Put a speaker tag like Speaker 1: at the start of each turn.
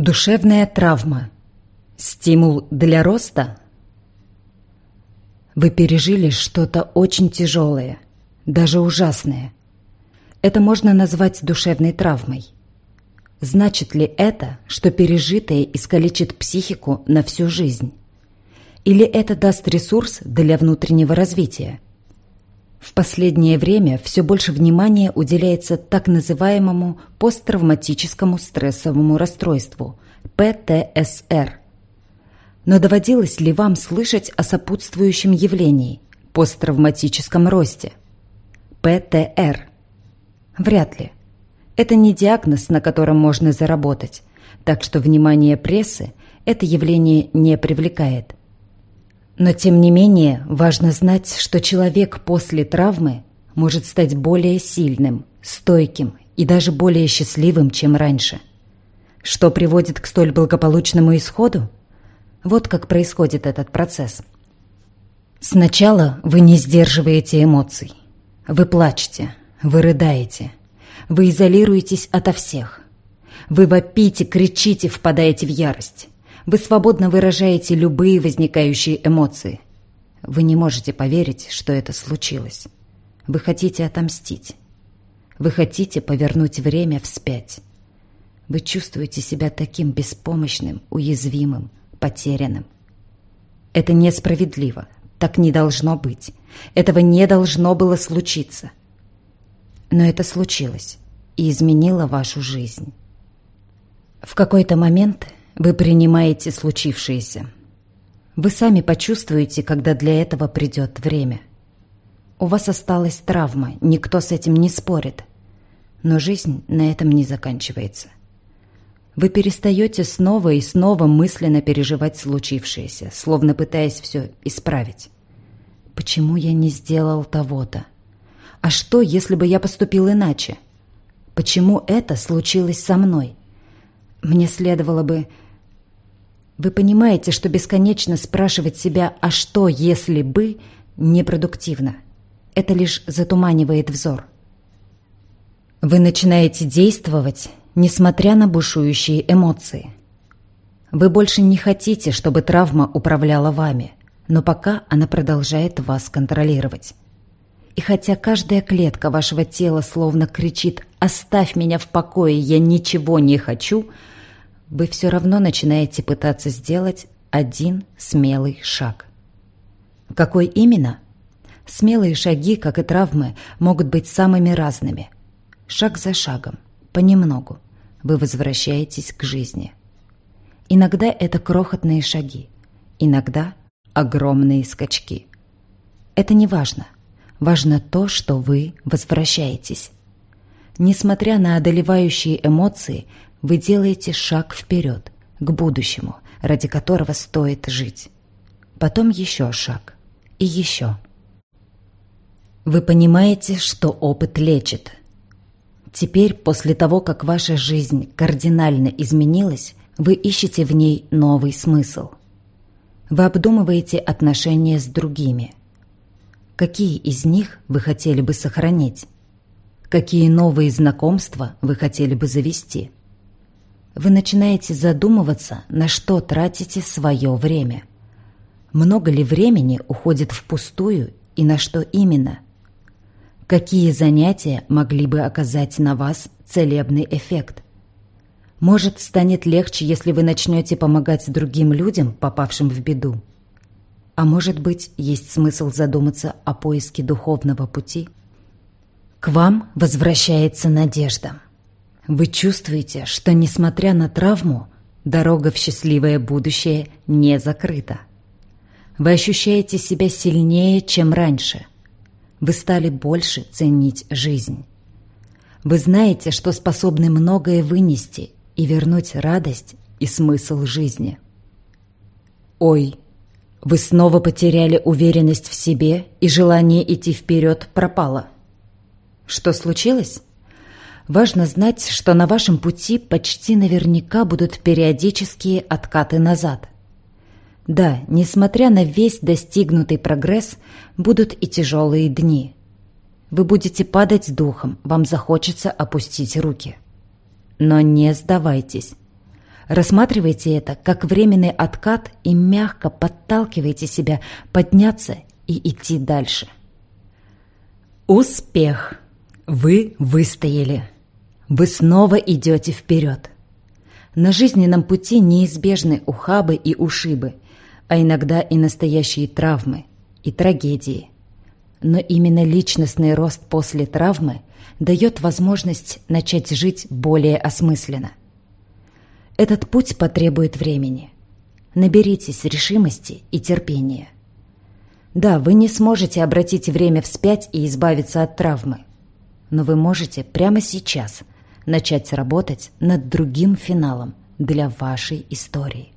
Speaker 1: Душевная травма. Стимул для роста? Вы пережили что-то очень тяжелое, даже ужасное. Это можно назвать душевной травмой. Значит ли это, что пережитое искалечит психику на всю жизнь? Или это даст ресурс для внутреннего развития? В последнее время все больше внимания уделяется так называемому посттравматическому стрессовому расстройству – ПТСР. Но доводилось ли вам слышать о сопутствующем явлении – посттравматическом росте? ПТР. Вряд ли. Это не диагноз, на котором можно заработать, так что внимание прессы это явление не привлекает. Но тем не менее важно знать, что человек после травмы может стать более сильным, стойким и даже более счастливым, чем раньше. Что приводит к столь благополучному исходу? Вот как происходит этот процесс. Сначала вы не сдерживаете эмоций. Вы плачете, вы рыдаете, вы изолируетесь ото всех. Вы вопите, кричите, впадаете в ярость. Вы свободно выражаете любые возникающие эмоции. Вы не можете поверить, что это случилось. Вы хотите отомстить. Вы хотите повернуть время вспять. Вы чувствуете себя таким беспомощным, уязвимым, потерянным. Это несправедливо. Так не должно быть. Этого не должно было случиться. Но это случилось и изменило вашу жизнь. В какой-то момент вы принимаете случившееся. Вы сами почувствуете, когда для этого придет время. У вас осталась травма, никто с этим не спорит. Но жизнь на этом не заканчивается. Вы перестаете снова и снова мысленно переживать случившееся, словно пытаясь все исправить. Почему я не сделал того-то? А что, если бы я поступил иначе? Почему это случилось со мной? Мне следовало бы вы понимаете, что бесконечно спрашивать себя «а что, если бы» непродуктивно. Это лишь затуманивает взор. Вы начинаете действовать, несмотря на бушующие эмоции. Вы больше не хотите, чтобы травма управляла вами, но пока она продолжает вас контролировать. И хотя каждая клетка вашего тела словно кричит «оставь меня в покое, я ничего не хочу», вы все равно начинаете пытаться сделать один смелый шаг. Какой именно? Смелые шаги, как и травмы, могут быть самыми разными. Шаг за шагом, понемногу, вы возвращаетесь к жизни. Иногда это крохотные шаги, иногда огромные скачки. Это не важно. Важно то, что вы возвращаетесь. Несмотря на одолевающие эмоции, вы делаете шаг вперед, к будущему, ради которого стоит жить. Потом еще шаг. И еще. Вы понимаете, что опыт лечит. Теперь, после того, как ваша жизнь кардинально изменилась, вы ищете в ней новый смысл. Вы обдумываете отношения с другими. Какие из них вы хотели бы сохранить? Какие новые знакомства вы хотели бы завести? Вы начинаете задумываться, на что тратите свое время. Много ли времени уходит впустую и на что именно? Какие занятия могли бы оказать на вас целебный эффект? Может, станет легче, если вы начнете помогать другим людям, попавшим в беду? А может быть, есть смысл задуматься о поиске духовного пути? К вам возвращается надежда. Вы чувствуете, что, несмотря на травму, дорога в счастливое будущее не закрыта. Вы ощущаете себя сильнее, чем раньше. Вы стали больше ценить жизнь. Вы знаете, что способны многое вынести и вернуть радость и смысл жизни. Ой, вы снова потеряли уверенность в себе и желание идти вперед пропало. Что случилось? Важно знать, что на вашем пути почти наверняка будут периодические откаты назад. Да, несмотря на весь достигнутый прогресс, будут и тяжелые дни. Вы будете падать духом, вам захочется опустить руки. Но не сдавайтесь. Рассматривайте это как временный откат и мягко подталкивайте себя подняться и идти дальше. Успех! Вы выстояли. Вы снова идете вперед. На жизненном пути неизбежны ухабы и ушибы, а иногда и настоящие травмы и трагедии. Но именно личностный рост после травмы дает возможность начать жить более осмысленно. Этот путь потребует времени. Наберитесь решимости и терпения. Да, вы не сможете обратить время вспять и избавиться от травмы, но вы можете прямо сейчас начать работать над другим финалом для вашей истории.